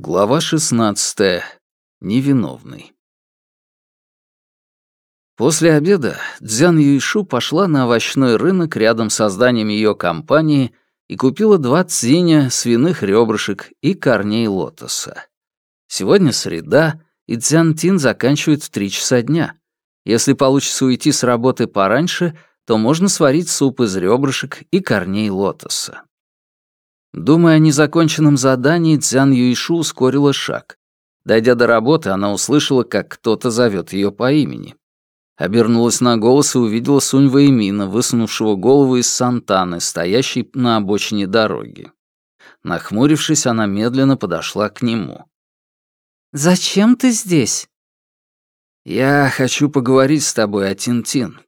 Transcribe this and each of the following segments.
Глава 16. Невиновный. После обеда Дзян Юйшу пошла на овощной рынок рядом со зданием ее компании и купила два цзиня свиных ребрышек и корней лотоса. Сегодня среда, и Дзян Тин заканчивает в три часа дня. Если получится уйти с работы пораньше, то можно сварить суп из ребрышек и корней лотоса. Думая о незаконченном задании, Цзян Юишу ускорила шаг. Дойдя до работы, она услышала, как кто-то зовет ее по имени. Обернулась на голос и увидела Сунь Вэймина, высунувшего голову из Сантаны, стоящей на обочине дороги. Нахмурившись, она медленно подошла к нему. «Зачем ты здесь?» «Я хочу поговорить с тобой о Тин-Тин».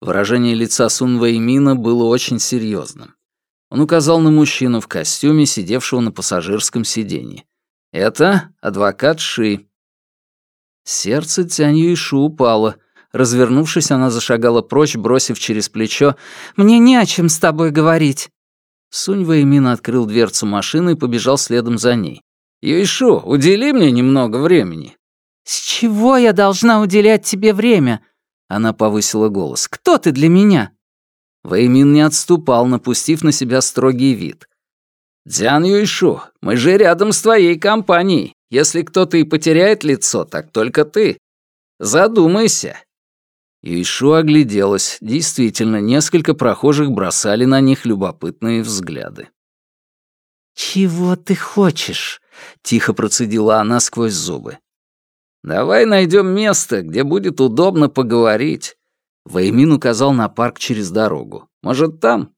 Выражение лица Сун Вэймина было очень серьезным. Он указал на мужчину в костюме, сидевшего на пассажирском сиденье. «Это адвокат Ши». Сердце Цянь Шу упало. Развернувшись, она зашагала прочь, бросив через плечо «Мне не о чем с тобой говорить». Сунь Вэймин открыл дверцу машины и побежал следом за ней. «Юйшу, удели мне немного времени». «С чего я должна уделять тебе время?» Она повысила голос. «Кто ты для меня?» Вэймин не отступал, напустив на себя строгий вид. «Дзян Юйшу, мы же рядом с твоей компанией. Если кто-то и потеряет лицо, так только ты. Задумайся». Юйшу огляделась. Действительно, несколько прохожих бросали на них любопытные взгляды. «Чего ты хочешь?» — тихо процедила она сквозь зубы. «Давай найдем место, где будет удобно поговорить. Вэймин указал на парк через дорогу. «Может, там?»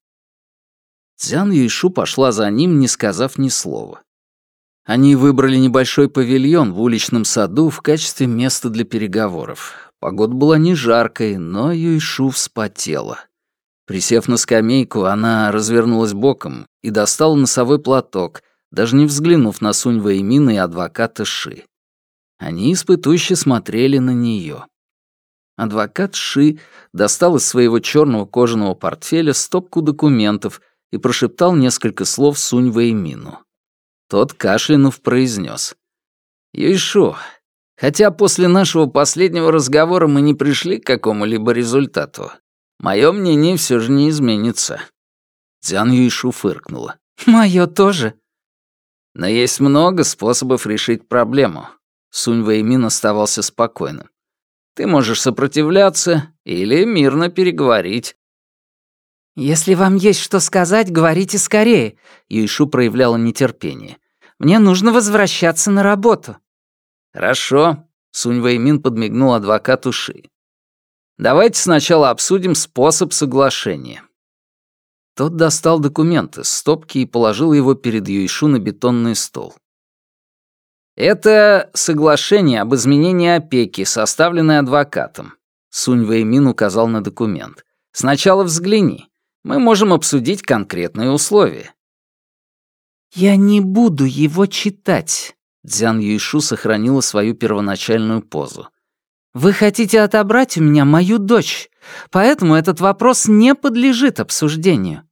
Цзян Юйшу пошла за ним, не сказав ни слова. Они выбрали небольшой павильон в уличном саду в качестве места для переговоров. Погода была не жаркой, но Юйшу вспотела. Присев на скамейку, она развернулась боком и достала носовой платок, даже не взглянув на Сунь Вэймина и адвоката Ши. Они испытующе смотрели на нее. Адвокат Ши достал из своего черного кожаного портфеля стопку документов и прошептал несколько слов Сунь Вэймину. Тот, кашлянув, произнес. «Юйшу, хотя после нашего последнего разговора мы не пришли к какому-либо результату, мое мнение все же не изменится». Цзян Юйшу фыркнула. «Мое тоже». «Но есть много способов решить проблему». Сунь Вэймин оставался спокойным. Ты можешь сопротивляться или мирно переговорить». «Если вам есть что сказать, говорите скорее», — Юйшу проявляла нетерпение. «Мне нужно возвращаться на работу». «Хорошо», — Сунь Вэймин подмигнул адвокату Ши. «Давайте сначала обсудим способ соглашения». Тот достал документы с стопки и положил его перед Юйшу на бетонный стол. «Это соглашение об изменении опеки, составленное адвокатом», — Сунь Вэймин указал на документ. «Сначала взгляни. Мы можем обсудить конкретные условия». «Я не буду его читать», — Дзян Юйшу сохранила свою первоначальную позу. «Вы хотите отобрать у меня мою дочь, поэтому этот вопрос не подлежит обсуждению».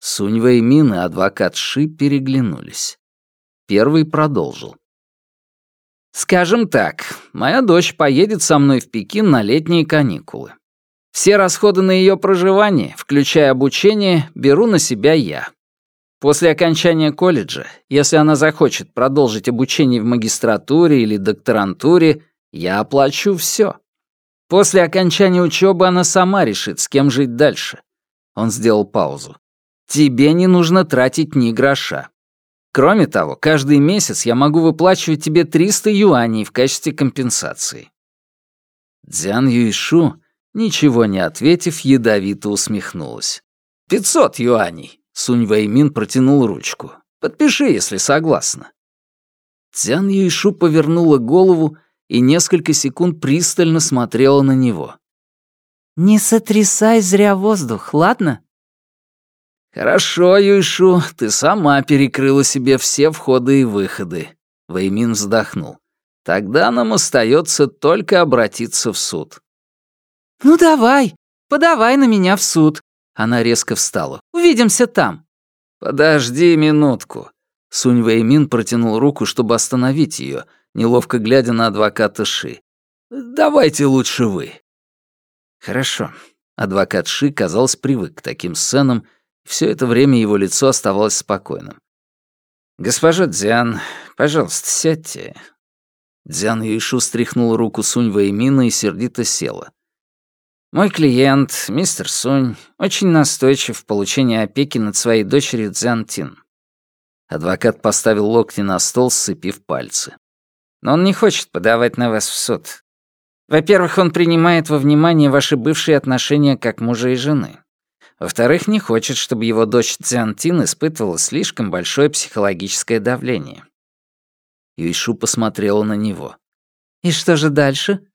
Сунь Вэймин и адвокат Ши переглянулись. Первый продолжил. «Скажем так, моя дочь поедет со мной в Пекин на летние каникулы. Все расходы на ее проживание, включая обучение, беру на себя я. После окончания колледжа, если она захочет продолжить обучение в магистратуре или докторантуре, я оплачу все. После окончания учебы она сама решит, с кем жить дальше. Он сделал паузу. Тебе не нужно тратить ни гроша. Кроме того, каждый месяц я могу выплачивать тебе 300 юаней в качестве компенсации». Дзян Юйшу, ничего не ответив, ядовито усмехнулась. «Пятьсот юаней!» — Сунь Вэймин протянул ручку. «Подпиши, если согласна». Дзян Юйшу повернула голову и несколько секунд пристально смотрела на него. «Не сотрясай зря воздух, ладно?» «Хорошо, Юйшу, ты сама перекрыла себе все входы и выходы», — Вэймин вздохнул. «Тогда нам остается только обратиться в суд». «Ну давай, подавай на меня в суд». Она резко встала. «Увидимся там». «Подожди минутку». Сунь Вэймин протянул руку, чтобы остановить ее, неловко глядя на адвоката Ши. «Давайте лучше вы». «Хорошо». Адвокат Ши, казалось, привык к таким сценам, все это время его лицо оставалось спокойным. «Госпожа Дзян, пожалуйста, сядьте». Дзян Юйшу стряхнул руку Сунь Вэймина и сердито села. «Мой клиент, мистер Сунь, очень настойчив в получении опеки над своей дочерью Дзян Тин. Адвокат поставил локти на стол, сцепив пальцы. «Но он не хочет подавать на вас в суд. Во-первых, он принимает во внимание ваши бывшие отношения как мужа и жены. Во-вторых, не хочет, чтобы его дочь Цзянтин испытывала слишком большое психологическое давление». Юйшу посмотрела на него. «И что же дальше?»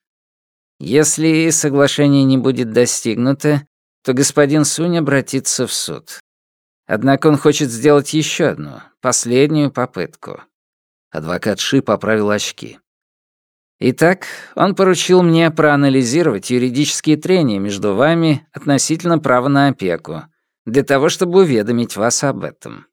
«Если соглашение не будет достигнуто, то господин Сунь обратится в суд. Однако он хочет сделать еще одну, последнюю попытку. Адвокат Ши поправил очки. Итак, он поручил мне проанализировать юридические трения между вами относительно права на опеку, для того, чтобы уведомить вас об этом.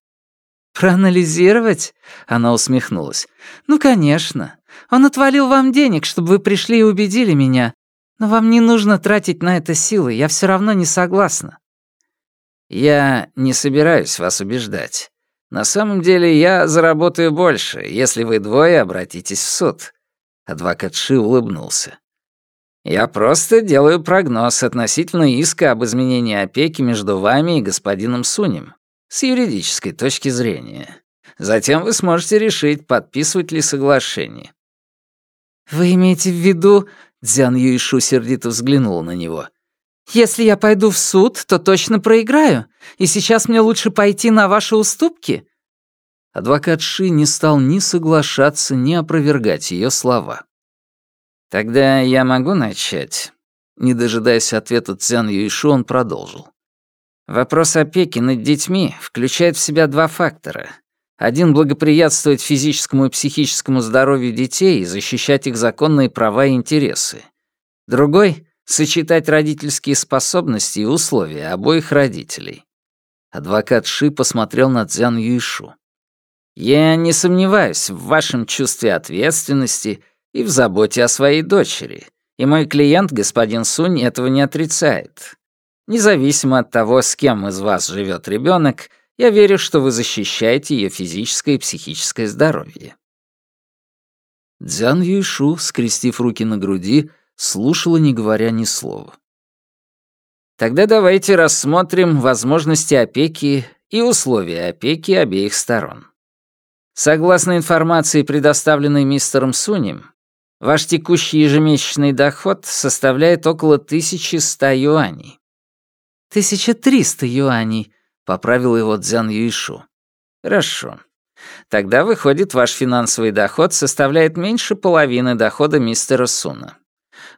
«Проанализировать?» — она усмехнулась. «Ну, конечно. Он отвалил вам денег, чтобы вы пришли и убедили меня. Но вам не нужно тратить на это силы, я все равно не согласна. Я не собираюсь вас убеждать. На самом деле я заработаю больше, если вы двое обратитесь в суд. Адвокат Ши улыбнулся. Я просто делаю прогноз относительно иска об изменении опеки между вами и господином Сунем с юридической точки зрения. Затем вы сможете решить, подписывать ли соглашение. «Вы имеете в виду...» — Дзян Юишу сердито взглянул на него. Если я пойду в суд, то точно проиграю, и сейчас мне лучше пойти на ваши уступки». Адвокат Ши не стал ни соглашаться, ни опровергать ее слова. «Тогда я могу начать?» Не дожидаясь ответа Цзян Юйшу, он продолжил. «Вопрос опеки над детьми включает в себя два фактора. Один — благоприятствовать физическому и психическому здоровью детей и защищать их законные права и интересы. Другой сочетать родительские способности и условия обоих родителей. Адвокат Ши посмотрел на Цзян Юйшу. «Я не сомневаюсь в вашем чувстве ответственности и в заботе о своей дочери, и мой клиент, господин Сунь, этого не отрицает. Независимо от того, с кем из вас живет ребенок, я верю, что вы защищаете ее физическое и психическое здоровье». Дзян Юйшу, скрестив руки на груди, слушала, не говоря ни слова. Тогда давайте рассмотрим возможности опеки и условия опеки обеих сторон. Согласно информации, предоставленной мистером Сунем, ваш текущий ежемесячный доход составляет около 1100 юаней. 1300 юаней, поправил его Цзян Юйшу. Хорошо. Тогда выходит, ваш финансовый доход составляет меньше половины дохода мистера Суна.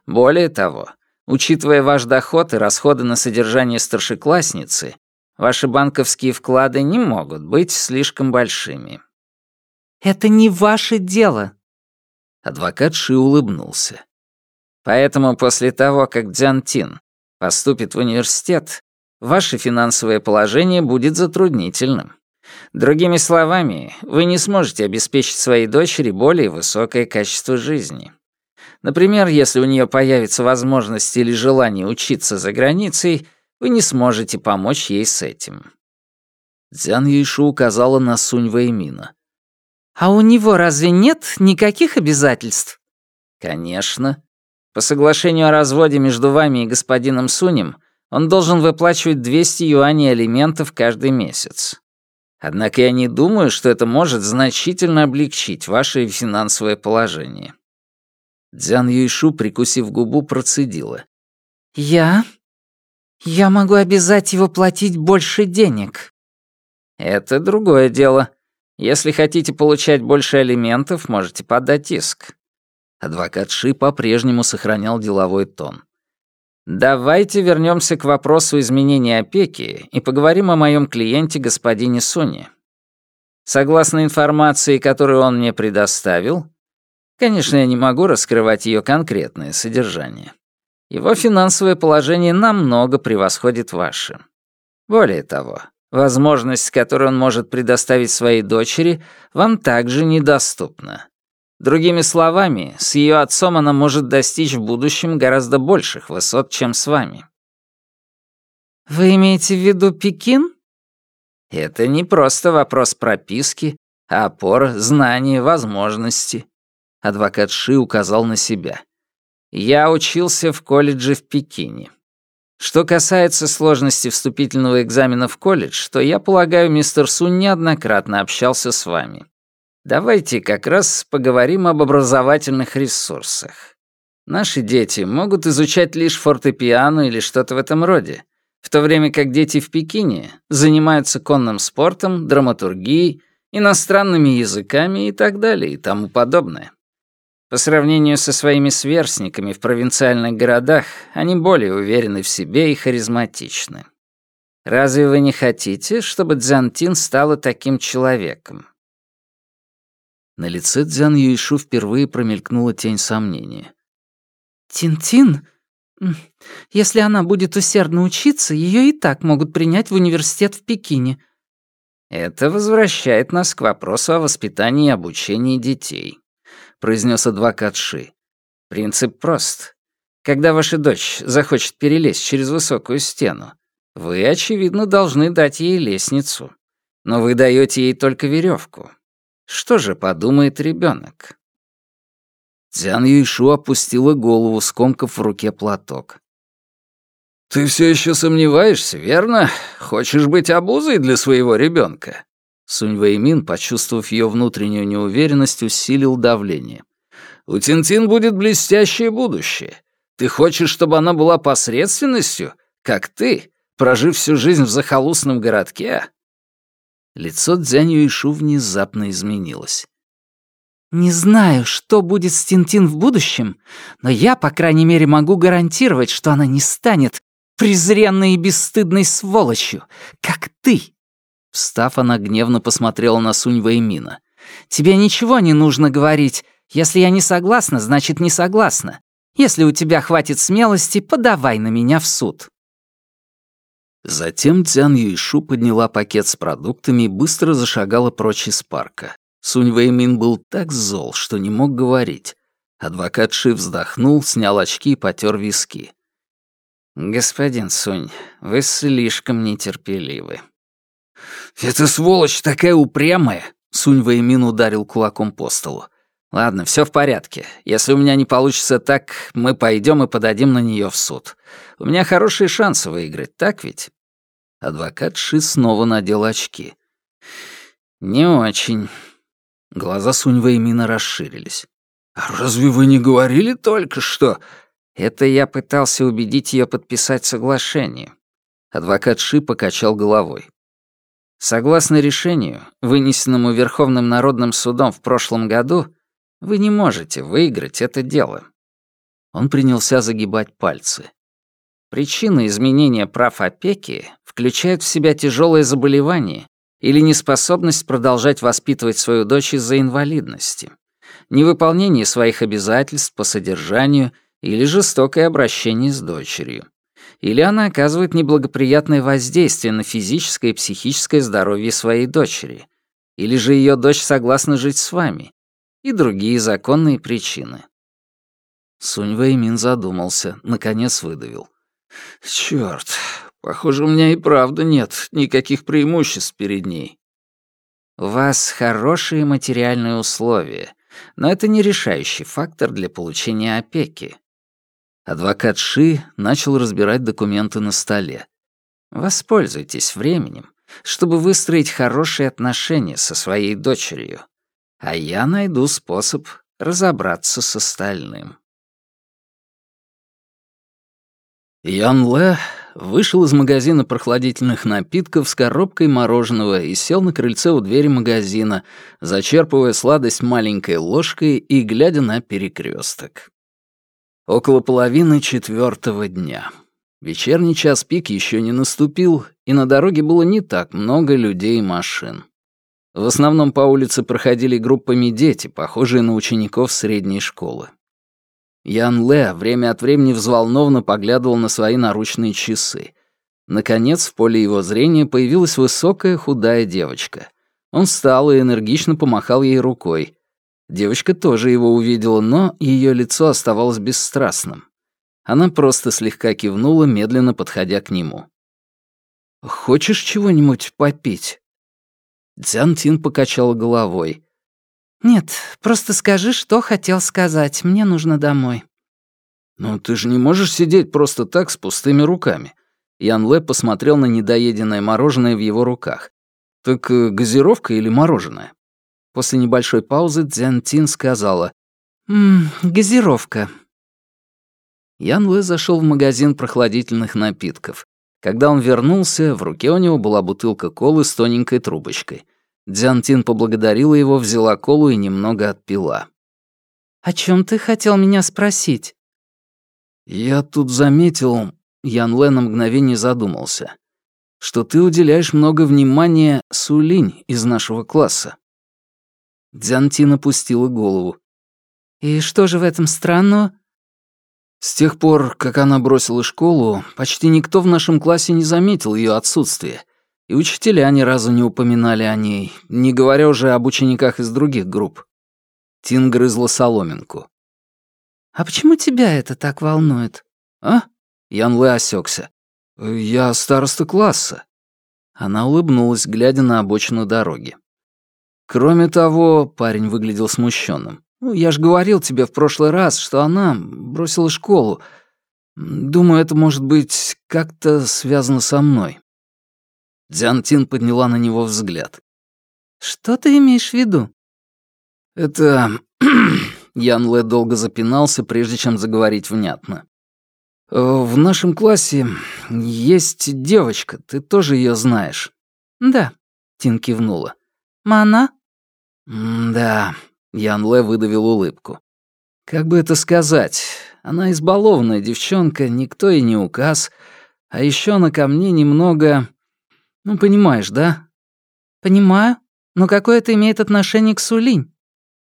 Более того, учитывая ваш доход и расходы на содержание старшеклассницы, ваши банковские вклады не могут быть слишком большими. «Это не ваше дело», Адвокат Ши улыбнулся. Поэтому после того, как Дзян Тин поступит в университет, ваше финансовое положение будет затруднительным. Другими словами, вы не сможете обеспечить своей дочери более высокое качество жизни. Например, если у нее появится возможность или желание учиться за границей, вы не сможете помочь ей с этим». Цзян Юйшу указала на Сунь Вэймина. «А у него разве нет никаких обязательств?» «Конечно. По соглашению о разводе между вами и господином Сунем он должен выплачивать 200 юаней алиментов каждый месяц. Однако я не думаю, что это может значительно облегчить ваше финансовое положение. Дзян Юйшу, прикусив губу, процедила. «Я? Я могу обязать его платить больше денег». «Это другое дело. Если хотите получать больше алиментов, можете подать иск». Адвокат Ши по-прежнему сохранял деловой тон. «Давайте вернемся к вопросу изменения опеки и поговорим о моем клиенте господине Суне. Согласно информации, которую он мне предоставил, Конечно, я не могу раскрывать ее конкретное содержание. Его финансовое положение намного превосходит ваше. Более того, Возможность, которую он может предоставить своей дочери, вам также недоступна. Другими словами, с ее отцом она может достичь в будущем гораздо больших высот, чем с вами. Вы имеете в виду Пекин? Это не просто вопрос прописки, а опор, знания, возможности. Адвокат Ши указал на себя. Я учился в колледже в Пекине. Что касается сложности вступительного экзамена в колледж, то я полагаю, мистер Сун неоднократно общался с вами. Давайте как раз поговорим об образовательных ресурсах. Наши дети могут изучать лишь фортепиано или что-то в этом роде, в то время как дети в Пекине занимаются конным спортом, драматургией, иностранными языками и так далее и тому подобное. По сравнению со своими сверстниками в провинциальных городах, они более уверены в себе и харизматичны. Разве вы не хотите, чтобы Дзянтин стала таким человеком? На лице Дзян Юишу впервые промелькнула тень сомнения. «Тин-Тин? Если она будет усердно учиться, ее и так могут принять в университет в Пекине». Это возвращает нас к вопросу о воспитании и обучении детей произнес адвокат Ши. «Принцип прост. Когда ваша дочь захочет перелезть через высокую стену, вы, очевидно, должны дать ей лестницу. Но вы даете ей только веревку. Что же подумает ребенок? Цзян Юйшу опустила голову, скомкав в руке платок. «Ты все еще сомневаешься, верно? Хочешь быть обузой для своего ребенка? Сунь Вэймин, почувствовав ее внутреннюю неуверенность, усилил давление. «У Тинтин будет блестящее будущее. Ты хочешь, чтобы она была посредственностью, как ты, прожив всю жизнь в захолустном городке?» Лицо Дзянь Юишу внезапно изменилось. «Не знаю, что будет с Тинтин в будущем, но я, по крайней мере, могу гарантировать, что она не станет презренной и бесстыдной сволочью, как ты. Встав, она гневно посмотрела на Сунь Вэймина. «Тебе ничего не нужно говорить. Если я не согласна, значит, не согласна. Если у тебя хватит смелости, подавай на меня в суд». Затем Цзян Юйшу подняла пакет с продуктами и быстро зашагала прочь из парка. Сунь Вэймин был так зол, что не мог говорить. Адвокат Ши вздохнул, снял очки и потер виски. «Господин Сунь, вы слишком нетерпеливы», «Эта сволочь такая упрямая!» Сунь Вэймин ударил кулаком по столу. «Ладно, все в порядке. Если у меня не получится так, мы пойдем и подадим на нее в суд. У меня хорошие шансы выиграть, так ведь?» Адвокат Ши снова надел очки. «Не очень». Глаза Сунь Вэймина расширились. «А разве вы не говорили только что?» «Это я пытался убедить ее подписать соглашение». Адвокат Ши покачал головой. Согласно решению, вынесенному Верховным народным судом в прошлом году, вы не можете выиграть это дело. Он принялся загибать пальцы. Причина изменения прав опеки включает в себя тяжелое заболевание или неспособность продолжать воспитывать свою дочь из-за инвалидности, невыполнение своих обязательств по содержанию или жестокое обращение с дочерью или она оказывает неблагоприятное воздействие на физическое и психическое здоровье своей дочери, или же ее дочь согласна жить с вами, и другие законные причины. Сунь Вэймин задумался, наконец выдавил. «Чёрт, похоже, у меня и правда нет никаких преимуществ перед ней». «У вас хорошие материальные условия, но это не решающий фактор для получения опеки. Адвокат Ши начал разбирать документы на столе. «Воспользуйтесь временем, чтобы выстроить хорошие отношения со своей дочерью, а я найду способ разобраться с остальным». Ян Лэ вышел из магазина прохладительных напитков с коробкой мороженого и сел на крыльце у двери магазина, зачерпывая сладость маленькой ложкой и глядя на перекресток. Около половины четвертого дня. Вечерний час пик еще не наступил, и на дороге было не так много людей и машин. В основном по улице проходили группами дети, похожие на учеников средней школы. Ян Ле время от времени взволнованно поглядывал на свои наручные часы. Наконец, в поле его зрения появилась высокая худая девочка. Он встал и энергично помахал ей рукой. Девочка тоже его увидела, но ее лицо оставалось бесстрастным. Она просто слегка кивнула, медленно подходя к нему. «Хочешь чего-нибудь попить?» Дзян Тин покачала головой. «Нет, просто скажи, что хотел сказать. Мне нужно домой». «Ну, ты же не можешь сидеть просто так с пустыми руками». Ян Лэ посмотрел на недоеденное мороженое в его руках. «Так э, газировка или мороженое?» После небольшой паузы Дзян Тин сказала «Ммм, газировка». Ян Лэ зашел в магазин прохладительных напитков. Когда он вернулся, в руке у него была бутылка колы с тоненькой трубочкой. Дзянтин поблагодарила его, взяла колу и немного отпила. «О чем ты хотел меня спросить?» «Я тут заметил...» Ян Лэ на мгновение задумался. «Что ты уделяешь много внимания Сулинь из нашего класса». Дзянтин опустила голову. «И что же в этом странного?» С тех пор, как она бросила школу, почти никто в нашем классе не заметил ее отсутствие, и учителя ни разу не упоминали о ней, не говоря уже об учениках из других групп. Тин грызла соломинку. «А почему тебя это так волнует?» «А?» Ян Лэ осекся. «Я староста класса». Она улыбнулась, глядя на обочину дороги. Кроме того, парень выглядел смущенным. Ну, я же говорил тебе в прошлый раз, что она бросила школу. Думаю, это может быть как-то связано со мной». Дзян Тин подняла на него взгляд. «Что ты имеешь в виду?» «Это...» Ян Лэ долго запинался, прежде чем заговорить внятно. «В нашем классе есть девочка, ты тоже ее знаешь?» «Да», — Тин кивнула. «Мана?» «Да», Ян Лэ выдавил улыбку. «Как бы это сказать? Она избалованная девчонка, никто ей не указ. А еще она ко мне немного... Ну, понимаешь, да?» «Понимаю. Но какое это имеет отношение к Сулинь?»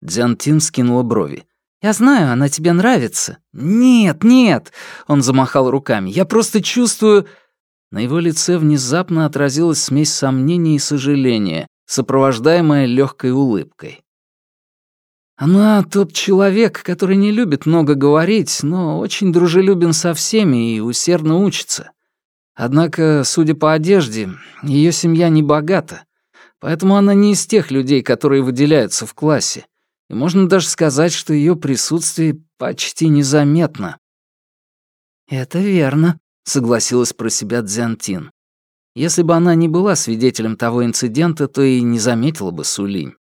Дзянтин скинула брови. «Я знаю, она тебе нравится». «Нет, нет!» — он замахал руками. «Я просто чувствую...» На его лице внезапно отразилась смесь сомнений и сожаления, сопровождаемая легкой улыбкой. Она тот человек, который не любит много говорить, но очень дружелюбен со всеми и усердно учится. Однако, судя по одежде, ее семья не богата, поэтому она не из тех людей, которые выделяются в классе. И можно даже сказать, что ее присутствие почти незаметно. «Это верно», — согласилась про себя Дзянтин. Если бы она не была свидетелем того инцидента, то и не заметила бы Сулинь.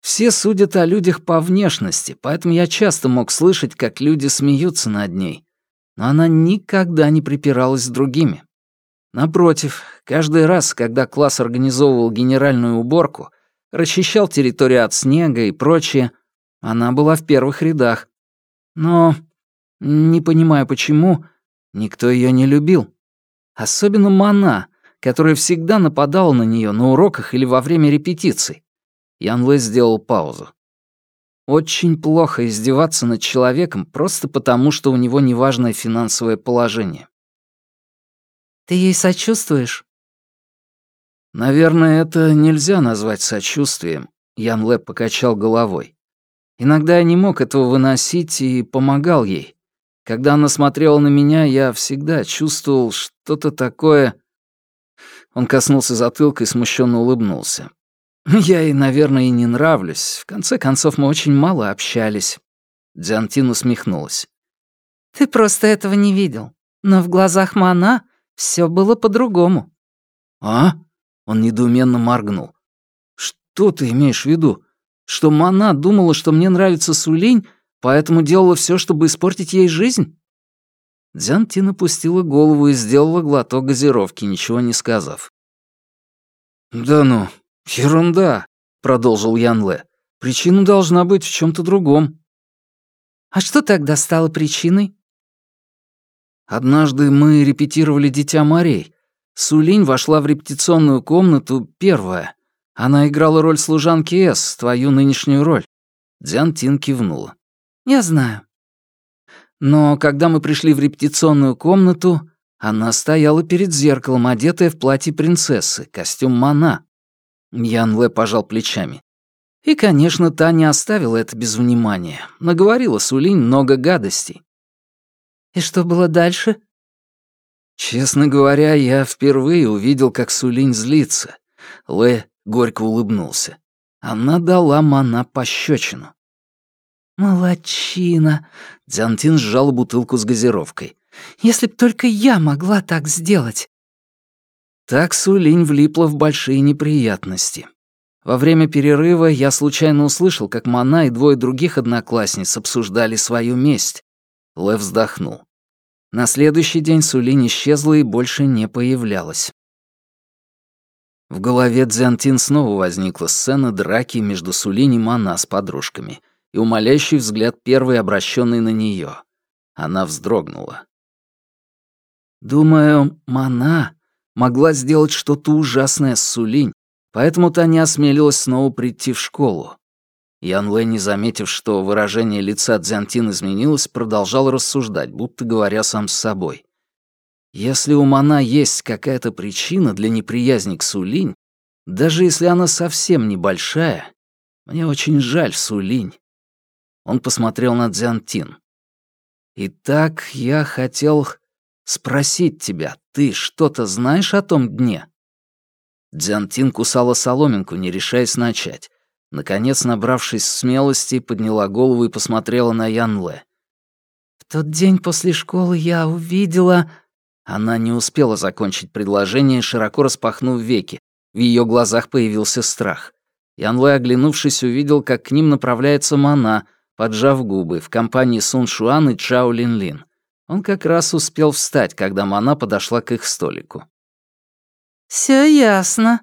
Все судят о людях по внешности, поэтому я часто мог слышать, как люди смеются над ней. Но она никогда не припиралась с другими. Напротив, каждый раз, когда класс организовывал генеральную уборку, расчищал территорию от снега и прочее, она была в первых рядах. Но, не понимая почему, никто ее не любил. Особенно Мана, которая всегда нападала на нее на уроках или во время репетиций. Ян Лэ сделал паузу. Очень плохо издеваться над человеком просто потому, что у него неважное финансовое положение. Ты ей сочувствуешь? Наверное, это нельзя назвать сочувствием, Ян Лэ покачал головой. Иногда я не мог этого выносить и помогал ей. Когда она смотрела на меня, я всегда чувствовал что-то такое... Он коснулся затылка и смущенно улыбнулся. Я ей, наверное, и не нравлюсь. В конце концов, мы очень мало общались. Дзянтин усмехнулась. Ты просто этого не видел. Но в глазах Мана все было по-другому. А? Он недоуменно моргнул. Что ты имеешь в виду? Что Мана думала, что мне нравится Сулинь, поэтому делала все, чтобы испортить ей жизнь? Дзянтин опустила голову и сделала глоток газировки, ничего не сказав. «Да ну, «Ерунда», — продолжил Ян Лэ. «Причина должна быть в чем то другом». «А что тогда стало причиной?» «Однажды мы репетировали «Дитя морей». Сулинь вошла в репетиционную комнату первая. Она играла роль служанки С, твою нынешнюю роль». Дзян Тин кивнула. «Я знаю». Но когда мы пришли в репетиционную комнату, Она стояла перед зеркалом, одетая в платье принцессы, костюм Мана. Ян Лэ пожал плечами. И, конечно, та не оставила это без внимания. Наговорила Сулинь много гадостей. «И что было дальше?» Честно говоря, я впервые увидел, как Сулинь злится. Лэ горько улыбнулся. Она дала Мана пощечину. «Молодчина!» — Дзянтин сжал бутылку с газировкой. «Если б только я могла так сделать!» Так Сулинь влипла в большие неприятности. Во время перерыва я случайно услышал, как Мана и двое других одноклассниц обсуждали свою месть. Лев вздохнул. На следующий день Сулинь исчезла и больше не появлялась. В голове Дзянтин снова возникла сцена драки между Сулинь и Мана с подружками и умоляющий взгляд первой, обращенный на нее. Она вздрогнула. Думаю, Мана могла сделать что-то ужасное с Сулинь, поэтому та не осмелилась снова прийти в школу. Ян Лэ, не заметив, что выражение лица Дзянтин изменилось, продолжал рассуждать, будто говоря сам с собой. Если у Мана есть какая-то причина для неприязни к Сулинь, даже если она совсем небольшая, мне очень жаль Сулинь. Он посмотрел на Дзянтин. «Итак, я хотел спросить тебя, ты что-то знаешь о том дне?» Дзянтин кусала соломинку, не решаясь начать. Наконец, набравшись смелости, подняла голову и посмотрела на Янле. «В тот день после школы я увидела...» Она не успела закончить предложение, широко распахнув веки. В ее глазах появился страх. Янлэ, оглянувшись, увидел, как к ним направляется Мана, поджав губы, в компании Сун Шуан и Чао Лин Лин. Он как раз успел встать, когда Мана подошла к их столику. Все ясно.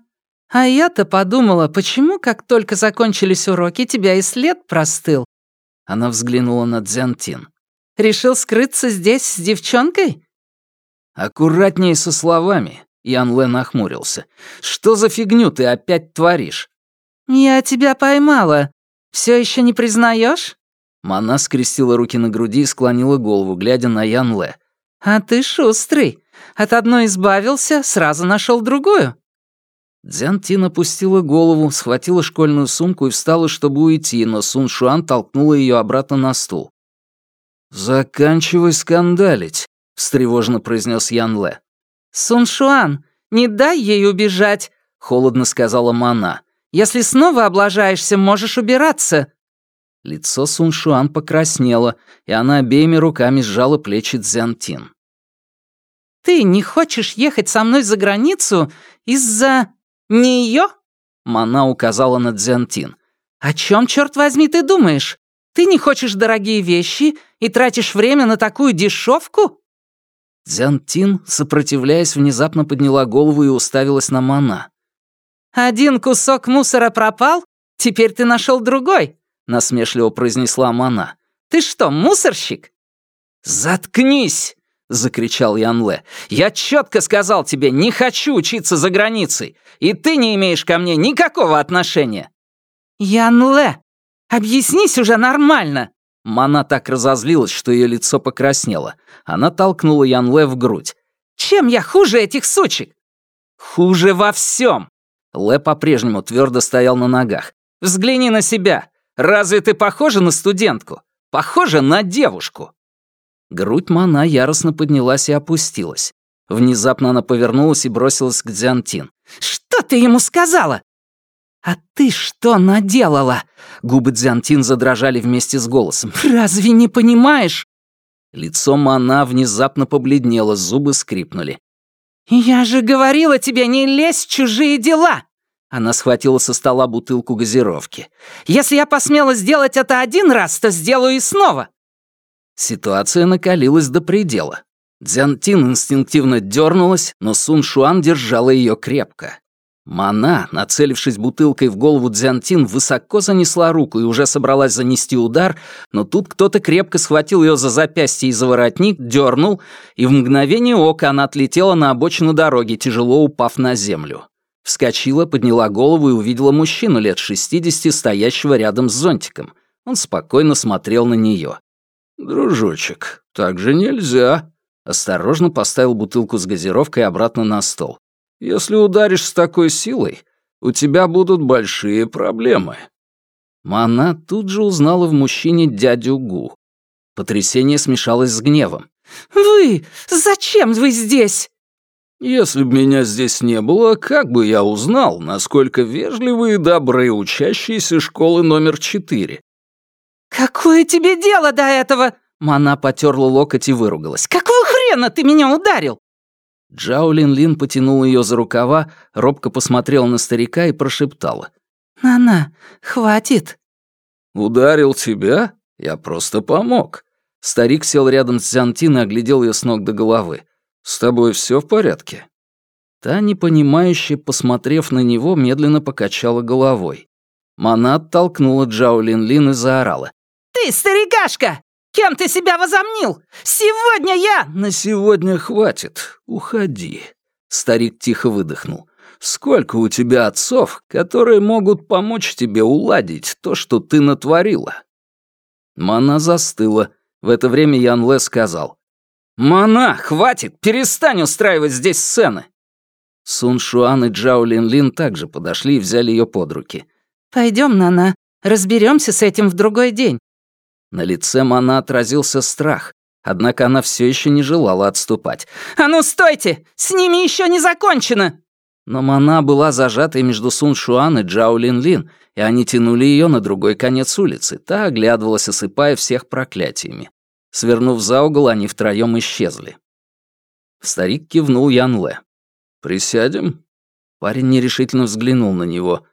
А я-то подумала, почему, как только закончились уроки, тебя и след простыл?» Она взглянула на Дзянтин. «Решил скрыться здесь с девчонкой?» «Аккуратнее со словами», — Ян Лэ нахмурился. «Что за фигню ты опять творишь?» «Я тебя поймала. Все еще не признаешь? Мана скрестила руки на груди и склонила голову, глядя на Ян Лэ. «А ты шустрый. От одной избавился, сразу нашел другую». Дзян Тин опустила голову, схватила школьную сумку и встала, чтобы уйти, но Сун Шуан толкнула ее обратно на стул. «Заканчивай скандалить», встревоженно произнес Ян Лэ. «Сун Шуан, не дай ей убежать», — холодно сказала Мана. «Если снова облажаешься, можешь убираться». Лицо Сун Шуан покраснело, и она обеими руками сжала плечи Цзянтин. «Ты не хочешь ехать со мной за границу из-за... неё?» Мана указала на Цзянтин. «О чем, черт возьми, ты думаешь? Ты не хочешь дорогие вещи и тратишь время на такую дешевку?» Дзян Тин, сопротивляясь, внезапно подняла голову и уставилась на Мана. «Один кусок мусора пропал? Теперь ты нашел другой», — насмешливо произнесла Мана. «Ты что, мусорщик?» «Заткнись!» — закричал Ян Лэ. «Я четко сказал тебе, не хочу учиться за границей, и ты не имеешь ко мне никакого отношения!» «Ян Лэ, объяснись уже нормально!» Мана так разозлилась, что ее лицо покраснело. Она толкнула Ян Лэ в грудь. «Чем я хуже этих сучек?» «Хуже во всем!» Лэ по-прежнему твердо стоял на ногах. «Взгляни на себя! Разве ты похожа на студентку? Похожа на девушку!» Грудь Мана яростно поднялась и опустилась. Внезапно она повернулась и бросилась к Дзянтин. «Что ты ему сказала?» «А ты что наделала?» Губы Дзянтин задрожали вместе с голосом. «Разве не понимаешь?» Лицо Мана внезапно побледнело, зубы скрипнули. «Я же говорила тебе, не лезь в чужие дела!» Она схватила со стола бутылку газировки. «Если я посмела сделать это один раз, то сделаю и снова!» Ситуация накалилась до предела. Дзянтин инстинктивно дернулась, но Сун Шуан держала ее крепко. Мана, нацелившись бутылкой в голову Дзянтин, высоко занесла руку и уже собралась занести удар, но тут кто-то крепко схватил ее за запястье и за воротник, дернул, и в мгновение ока она отлетела на обочину дороги, тяжело упав на землю. Вскочила, подняла голову и увидела мужчину лет 60, стоящего рядом с зонтиком. Он спокойно смотрел на нее. «Дружочек, так же нельзя», Осторожно поставил бутылку с газировкой обратно на стол. «Если ударишь с такой силой, у тебя будут большие проблемы». Мана тут же узнала в мужчине дядю Гу. Потрясение смешалось с гневом. «Вы! Зачем вы здесь?» «Если бы меня здесь не было, как бы я узнал, насколько вежливые и добрые учащиеся школы номер четыре?» «Какое тебе дело до этого?» Мана потерла локоть и выругалась. «Какого хрена ты меня ударил?» Джао Лин Лин потянул ее за рукава, робко посмотрела на старика и прошептала. «Нана, хватит». «Ударил тебя? Я просто помог». Старик сел рядом с Зянтин и оглядел ее с ног до головы. «С тобой все в порядке?» Та, непонимающе, посмотрев на него, медленно покачала головой. Мана оттолкнула Джао Лин Лин и заорала. «Ты старикашка! Кем ты себя возомнил? Сегодня я...» «На сегодня хватит. Уходи». Старик тихо выдохнул. «Сколько у тебя отцов, которые могут помочь тебе уладить то, что ты натворила?» Мана застыла. В это время Ян Ле сказал. «Мана, хватит! Перестань устраивать здесь сцены!» Сун Шуан и Джао Лин Лин также подошли и взяли ее под руки. Пойдем, Нана, разберемся с этим в другой день. На лице Мана отразился страх, однако она все еще не желала отступать. «А ну стойте! С ними еще не закончено!» Но Мана была зажатой между Сун Шуан и Джао Лин Лин, и они тянули ее на другой конец улицы. Та оглядывалась, осыпая всех проклятиями. Свернув за угол, они втроем исчезли. Старик кивнул Ян Ле. «Присядем?» Парень нерешительно взглянул на него.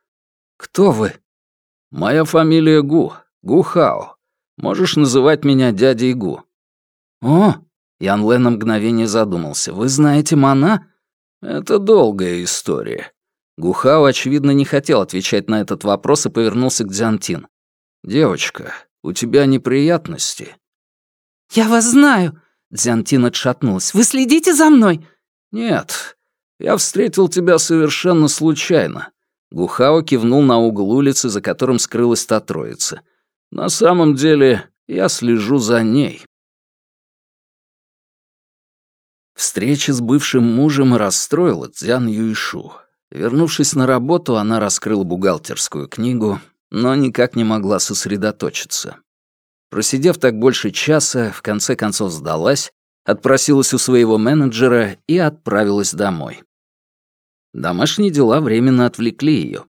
«Кто вы?» «Моя фамилия Гу, Гу Хао. Можешь называть меня дядей Гу». «О!» — Ян Лэ на мгновение задумался. «Вы знаете Мана?» «Это долгая история». Гухао, очевидно, не хотел отвечать на этот вопрос и повернулся к Дзянтин. «Девочка, у тебя неприятности?» «Я вас знаю!» — Дзянтин отшатнулась. «Вы следите за мной?» «Нет, я встретил тебя совершенно случайно». Гухао кивнул на угол улицы, за которым скрылась та троица. На самом деле, я слежу за ней. Встреча с бывшим мужем расстроила Цзян Юйшу. Вернувшись на работу, она раскрыла бухгалтерскую книгу, но никак не могла сосредоточиться. Просидев так больше часа, в конце концов сдалась, отпросилась у своего менеджера и отправилась домой. Домашние дела временно отвлекли ее.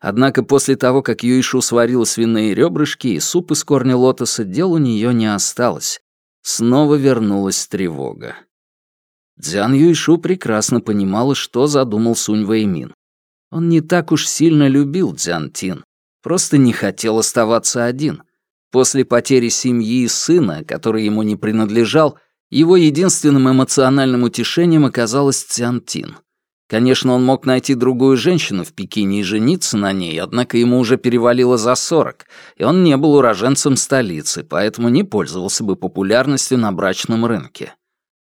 Однако после того, как Юишу сварила свиные ребрышки и суп из корня лотоса, дел у нее не осталось. Снова вернулась тревога. Дзян Юишу прекрасно понимала, что задумал Сунь Вэймин. Он не так уж сильно любил Дзян Тин, просто не хотел оставаться один. После потери семьи и сына, который ему не принадлежал, его единственным эмоциональным утешением оказалась Цян Тин — Конечно, он мог найти другую женщину в Пекине и жениться на ней, однако ему уже перевалило за сорок, и он не был уроженцем столицы, поэтому не пользовался бы популярностью на брачном рынке.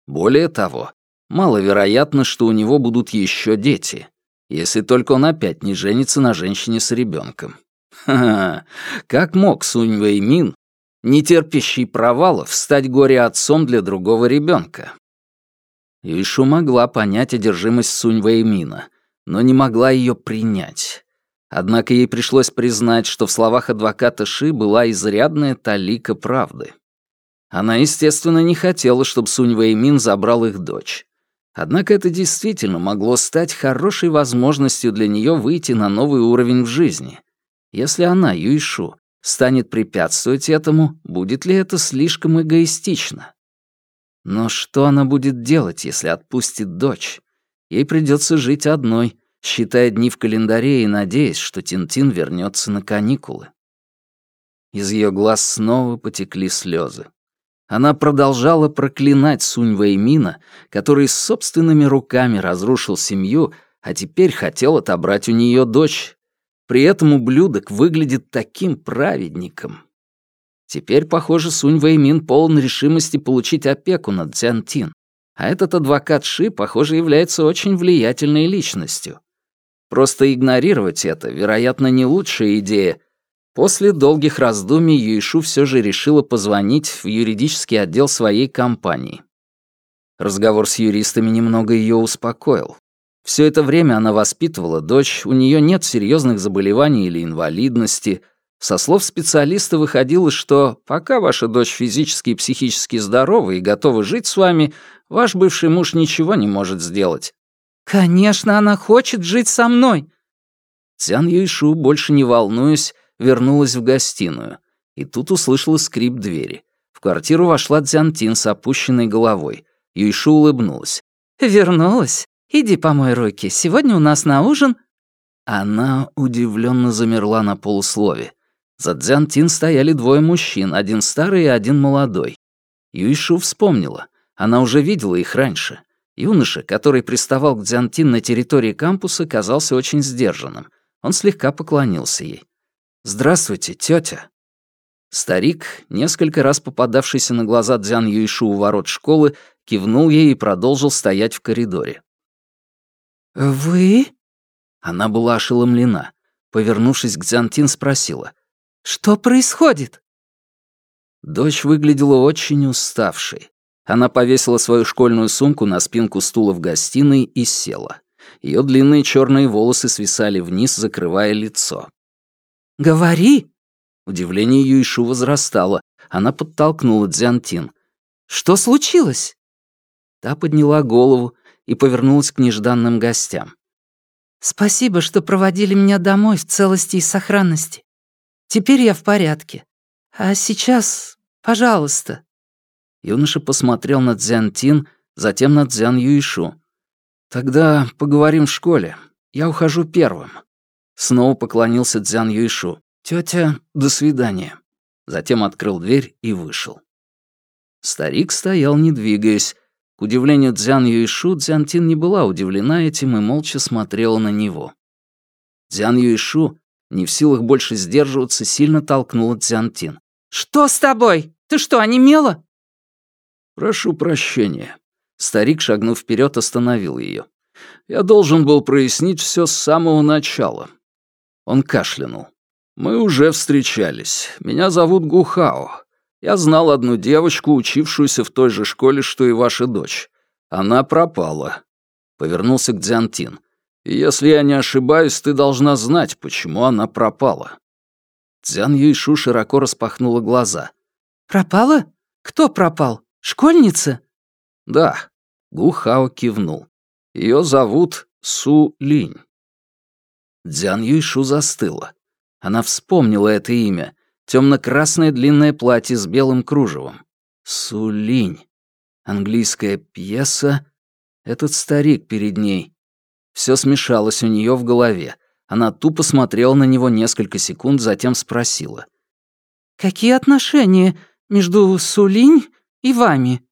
Более того, маловероятно, что у него будут еще дети, если только он опять не женится на женщине с ребенком. Ха-ха, как мог Сунь Вэймин, не терпящий провалов, стать горе-отцом для другого ребенка? Юйшу могла понять одержимость Сунь Вэймина, но не могла ее принять. Однако ей пришлось признать, что в словах адвоката Ши была изрядная талика правды. Она, естественно, не хотела, чтобы Сунь Вэймин забрал их дочь. Однако это действительно могло стать хорошей возможностью для нее выйти на новый уровень в жизни. Если она, Юйшу, станет препятствовать этому, будет ли это слишком эгоистично? Но что она будет делать, если отпустит дочь? Ей придется жить одной, считая дни в календаре и надеясь, что Тинтин вернется на каникулы. Из ее глаз снова потекли слезы. Она продолжала проклинать Сунь Вэймина, который собственными руками разрушил семью, а теперь хотел отобрать у нее дочь. При этом ублюдок выглядит таким праведником. Теперь, похоже, Сунь Вэймин полон решимости получить опеку над Цян Тин. А этот адвокат Ши, похоже, является очень влиятельной личностью. Просто игнорировать это, вероятно, не лучшая идея. После долгих раздумий Юишу все же решила позвонить в юридический отдел своей компании. Разговор с юристами немного ее успокоил. Все это время она воспитывала дочь, у нее нет серьезных заболеваний или инвалидности. Со слов специалиста выходило, что пока ваша дочь физически и психически здорова и готова жить с вами, ваш бывший муж ничего не может сделать. «Конечно, она хочет жить со мной!» Цян Юйшу, больше не волнуясь, вернулась в гостиную. И тут услышала скрип двери. В квартиру вошла Цзян Тин с опущенной головой. Юйшу улыбнулась. «Вернулась? Иди помой руки. Сегодня у нас на ужин...» Она удивленно замерла на полуслове. За Цзян Тин стояли двое мужчин, один старый и один молодой. Юйшу вспомнила. Она уже видела их раньше. Юноша, который приставал к Дзянтин на территории кампуса, казался очень сдержанным. Он слегка поклонился ей. «Здравствуйте, тетя. Старик, несколько раз попадавшийся на глаза Дзян Юйшу у ворот школы, кивнул ей и продолжил стоять в коридоре. «Вы?» Она была ошеломлена. Повернувшись к Дзянтин, спросила. «Что происходит?» Дочь выглядела очень уставшей. Она повесила свою школьную сумку на спинку стула в гостиной и села. Ее длинные черные волосы свисали вниз, закрывая лицо. «Говори!» Удивление Юйшу возрастало. Она подтолкнула Дзянтин. «Что случилось?» Та подняла голову и повернулась к нежданным гостям. «Спасибо, что проводили меня домой в целости и сохранности. Теперь я в порядке. А сейчас, пожалуйста, Юноша посмотрел на Цзян Тин, затем на Цзян Юишу. «Тогда поговорим в школе. Я ухожу первым». Снова поклонился Цзян Юишу. «Тётя, до свидания». Затем открыл дверь и вышел. Старик стоял, не двигаясь. К удивлению Цзян Юишу, Цзян Тин не была удивлена этим и молча смотрела на него. Цзян Юишу, не в силах больше сдерживаться, сильно толкнула Цзян Тин. «Что с тобой? Ты что, онемела?» «Прошу прощения». Старик, шагнув вперед, остановил ее. «Я должен был прояснить все с самого начала». Он кашлянул. «Мы уже встречались. Меня зовут Гухао. Я знал одну девочку, учившуюся в той же школе, что и ваша дочь. Она пропала». Повернулся к Дзянтин. «И если я не ошибаюсь, ты должна знать, почему она пропала». Дзян Юйшу широко распахнула глаза. «Пропала? Кто пропал?» Школьница?» «Да», — Гухао кивнул. Ее зовут Су Линь». Дзян Юйшу застыла. Она вспомнила это имя. Темно-красное длинное платье с белым кружевом. Су Линь. Английская пьеса. Этот старик перед ней. Все смешалось у нее в голове. Она тупо смотрела на него несколько секунд, затем спросила. «Какие отношения между Сулинь и вами».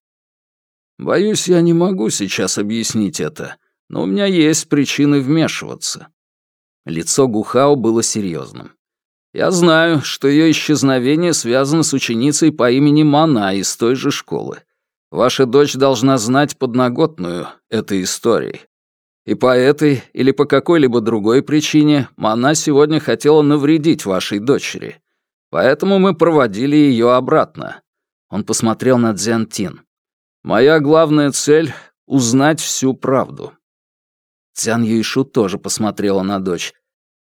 «Боюсь, я не могу сейчас объяснить это, но у меня есть причины вмешиваться». Лицо Гухао было серьезным. «Я знаю, что ее исчезновение связано с ученицей по имени Мана из той же школы. Ваша дочь должна знать подноготную этой истории. И по этой или по какой-либо другой причине Мана сегодня хотела навредить вашей дочери. Поэтому мы проводили ее обратно. Он посмотрел на Дзянтин. «Моя главная цель — узнать всю правду». Цян Юйшу тоже посмотрела на дочь.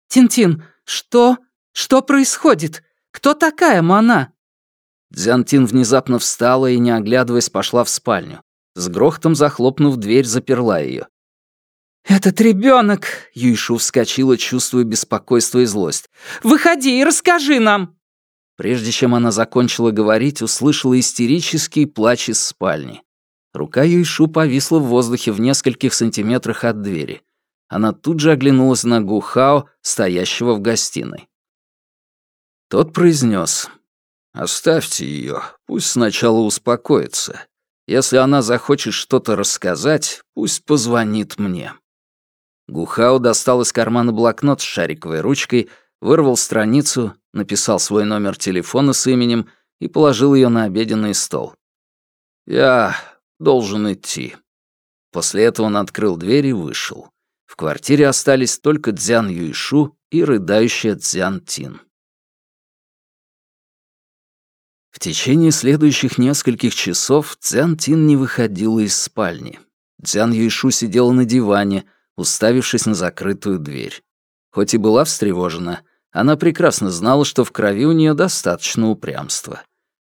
«Тин-Тин, что? Что происходит? Кто такая Мана?» Дзянтин внезапно встала и, не оглядываясь, пошла в спальню. С грохотом захлопнув дверь, заперла ее. «Этот ребенок! Юйшу вскочила, чувствуя беспокойство и злость. «Выходи и расскажи нам!» Прежде чем она закончила говорить, услышала истерический плач из спальни. Рука Юйшу повисла в воздухе в нескольких сантиметрах от двери. Она тут же оглянулась на Гухао, стоящего в гостиной. Тот произнес: «Оставьте ее, пусть сначала успокоится. Если она захочет что-то рассказать, пусть позвонит мне». Гухао достал из кармана блокнот с шариковой ручкой, вырвал страницу, написал свой номер телефона с именем и положил ее на обеденный стол. «Я должен идти». После этого он открыл дверь и вышел. В квартире остались только Дзян Юйшу и рыдающая Дзян Тин. В течение следующих нескольких часов Цзян Тин не выходила из спальни. Цзян Юйшу сидела на диване, уставившись на закрытую дверь. Хоть и была встревожена, она прекрасно знала, что в крови у нее достаточно упрямства.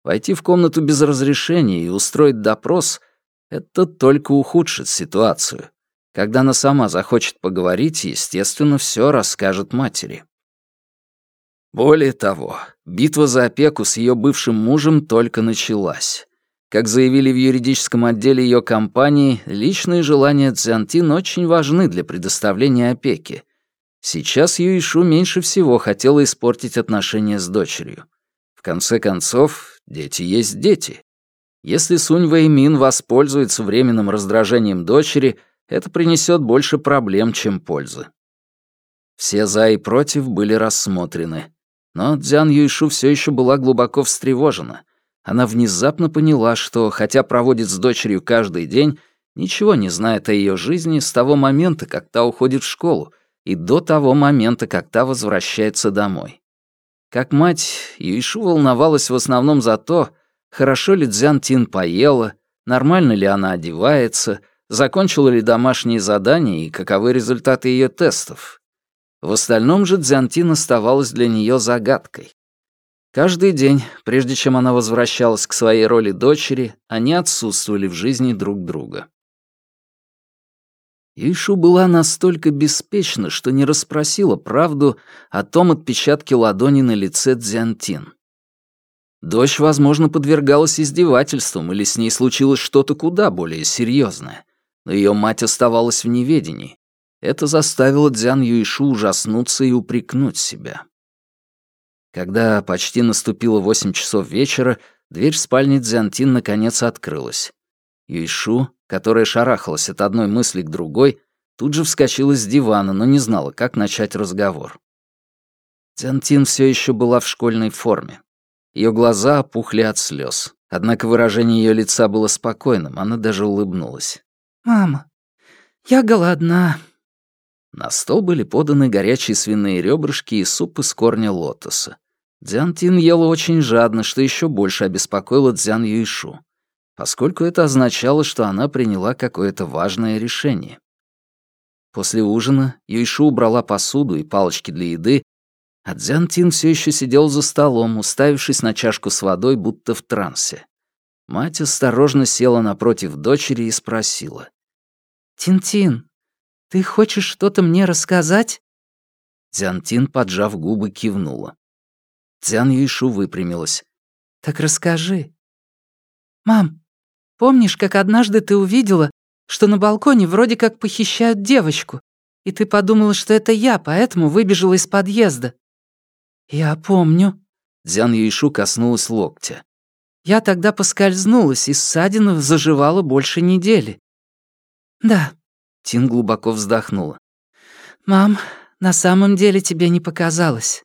Войти в комнату без разрешения и устроить допрос — это только ухудшит ситуацию. Когда она сама захочет поговорить, естественно, все расскажет матери. Более того, битва за опеку с ее бывшим мужем только началась. Как заявили в юридическом отделе ее компании, личные желания Цзянтин очень важны для предоставления опеки. Сейчас Юишу меньше всего хотела испортить отношения с дочерью. В конце концов, дети есть дети. Если Сунь Вэймин воспользуется временным раздражением дочери, это принесет больше проблем, чем пользы. Все «за» и «против» были рассмотрены. Но Дзян Юйшу все еще была глубоко встревожена. Она внезапно поняла, что, хотя проводит с дочерью каждый день, ничего не знает о ее жизни с того момента, как та уходит в школу, и до того момента, как та возвращается домой. Как мать, Юйшу волновалась в основном за то, хорошо ли Дзян Тин поела, нормально ли она одевается, закончила ли домашние задания и каковы результаты ее тестов. В остальном же Дзянтин оставалась для нее загадкой. Каждый день, прежде чем она возвращалась к своей роли дочери, они отсутствовали в жизни друг друга. Ишу была настолько беспечна, что не расспросила правду о том отпечатке ладони на лице Дзянтин. Дочь, возможно, подвергалась издевательствам или с ней случилось что-то куда более серьезное, но ее мать оставалась в неведении, это заставило Дзян Юишу ужаснуться и упрекнуть себя. Когда почти наступило восемь часов вечера, дверь в спальне Дзянтин наконец открылась. Юишу, которая шарахалась от одной мысли к другой, тут же вскочила с дивана, но не знала, как начать разговор. Дзянтин все еще была в школьной форме. Ее глаза опухли от слез. Однако выражение ее лица было спокойным, она даже улыбнулась. «Мама, я голодна», на стол были поданы горячие свиные ребрышки и суп из корня лотоса. Дзян Тин ела очень жадно, что еще больше обеспокоило Дзян Юйшу, поскольку это означало, что она приняла какое-то важное решение. После ужина Юйшу убрала посуду и палочки для еды, а Дзян Тин все еще сидел за столом, уставившись на чашку с водой, будто в трансе. Мать осторожно села напротив дочери и спросила. «Тин-Тин, ты хочешь что-то мне рассказать?» Дзянтин, поджав губы, кивнула. Дзян Юйшу выпрямилась. «Так расскажи». «Мам, помнишь, как однажды ты увидела, что на балконе вроде как похищают девочку, и ты подумала, что это я, поэтому выбежала из подъезда?» «Я помню». Дзян Юйшу коснулась локтя. «Я тогда поскользнулась, и ссадина заживала больше недели». «Да, Тин глубоко вздохнула. «Мам, на самом деле тебе не показалось».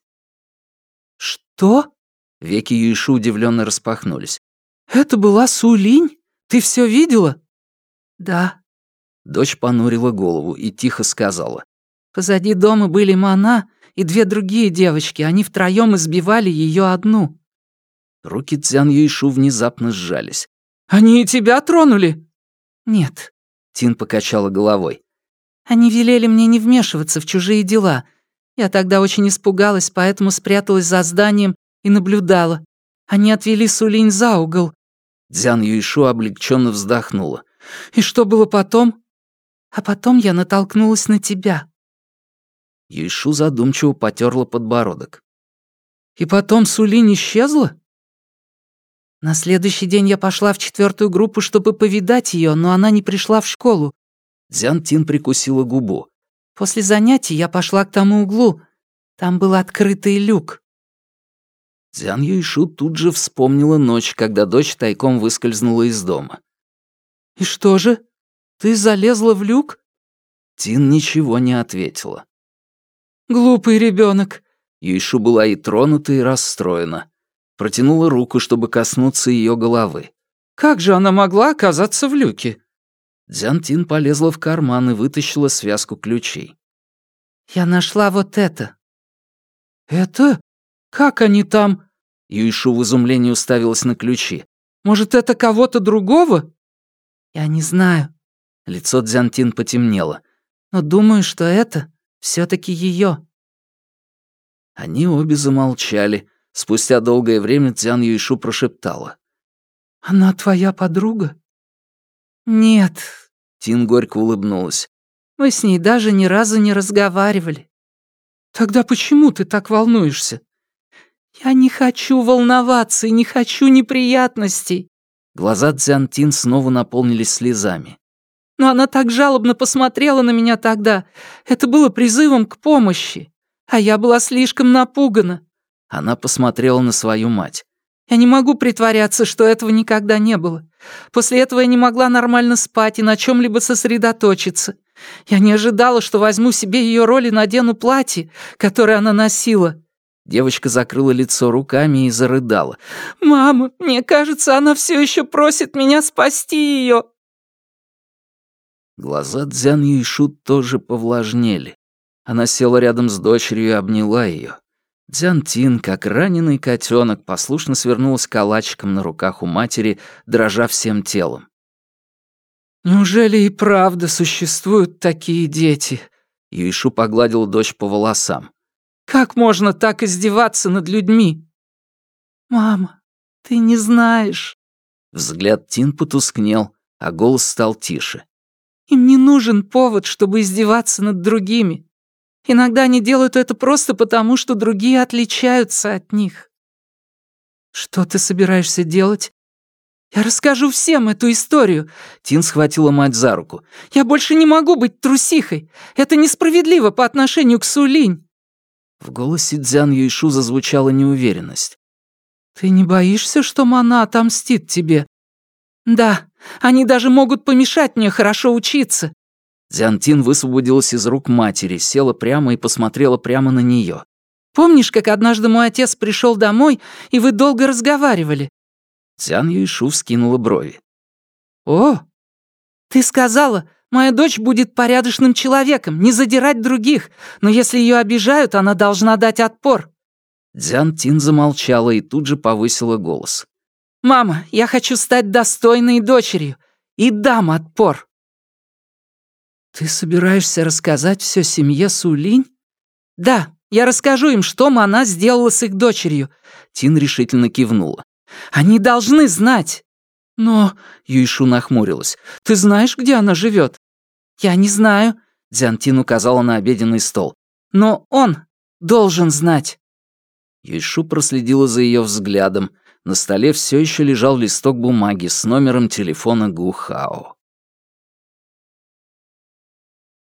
«Что?» Веки Юишу удивленно распахнулись. «Это была Сулинь? Ты все видела?» «Да». Дочь понурила голову и тихо сказала. «Позади дома были Мана и две другие девочки. Они втроем избивали ее одну». Руки Цзян Юишу внезапно сжались. «Они и тебя тронули?» «Нет, Тин покачала головой. «Они велели мне не вмешиваться в чужие дела. Я тогда очень испугалась, поэтому спряталась за зданием и наблюдала. Они отвели Сулинь за угол». Дзян Юишу облегченно вздохнула. «И что было потом?» «А потом я натолкнулась на тебя». Юишу задумчиво потерла подбородок. «И потом Сулинь исчезла?» На следующий день я пошла в четвертую группу, чтобы повидать ее, но она не пришла в школу. Дзян Тин прикусила губу. После занятий я пошла к тому углу. Там был открытый люк. Дзян Юйшу тут же вспомнила ночь, когда дочь тайком выскользнула из дома. «И что же? Ты залезла в люк?» Тин ничего не ответила. «Глупый ребенок. Юйшу была и тронута, и расстроена протянула руку, чтобы коснуться ее головы. «Как же она могла оказаться в люке?» Дзянтин полезла в карман и вытащила связку ключей. «Я нашла вот это». «Это? Как они там?» Юйшу в изумлении уставилась на ключи. «Может, это кого-то другого?» «Я не знаю». Лицо Дзянтин потемнело. «Но думаю, что это все таки ее. Они обе замолчали. Спустя долгое время Дзян Юйшу прошептала. «Она твоя подруга?» «Нет», — Тин горько улыбнулась. «Мы с ней даже ни разу не разговаривали». «Тогда почему ты так волнуешься?» «Я не хочу волноваться и не хочу неприятностей». Глаза Цзян Тин снова наполнились слезами. «Но она так жалобно посмотрела на меня тогда. Это было призывом к помощи. А я была слишком напугана». Она посмотрела на свою мать. «Я не могу притворяться, что этого никогда не было. После этого я не могла нормально спать и на чем либо сосредоточиться. Я не ожидала, что возьму себе ее роль и надену платье, которое она носила. Девочка закрыла лицо руками и зарыдала. «Мама, мне кажется, она все еще просит меня спасти ее!» Глаза Дзян Юйшу тоже повлажнели. Она села рядом с дочерью и обняла ее. Дзян Тин, как раненый котенок, послушно свернулась калачиком на руках у матери, дрожа всем телом. «Неужели и правда существуют такие дети?» Юйшу погладил дочь по волосам. Как можно так издеваться над людьми?» «Мама, ты не знаешь». Взгляд Тин потускнел, а голос стал тише. «Им не нужен повод, чтобы издеваться над другими. Иногда они делают это просто потому, что другие отличаются от них». «Что ты собираешься делать?» «Я расскажу всем эту историю», — Тин схватила мать за руку. «Я больше не могу быть трусихой. Это несправедливо по отношению к Сулинь». В голосе Дзян Юйшу зазвучала неуверенность. «Ты не боишься, что Мана отомстит тебе?» «Да, они даже могут помешать мне хорошо учиться». Дзян Тин высвободилась из рук матери, села прямо и посмотрела прямо на нее. «Помнишь, как однажды мой отец пришел домой, и вы долго разговаривали?» Дзян Юйшу вскинула брови. «О, ты сказала, Моя дочь будет порядочным человеком, не задирать других, но если ее обижают, она должна дать отпор». Дзян Тин замолчала и тут же повысила голос. «Мама, я хочу стать достойной дочерью и дам отпор». «Ты собираешься рассказать все семье Сулинь?» «Да, я расскажу им, что Мана сделала с их дочерью». Тин решительно кивнула. «Они должны знать. «Но...» — Юйшу нахмурилась. «Ты знаешь, где она живет? «Я не знаю», — Дзянтин указала на обеденный стол. «Но он должен знать». Юйшу проследила за ее взглядом. На столе все еще лежал листок бумаги с номером телефона Гухао.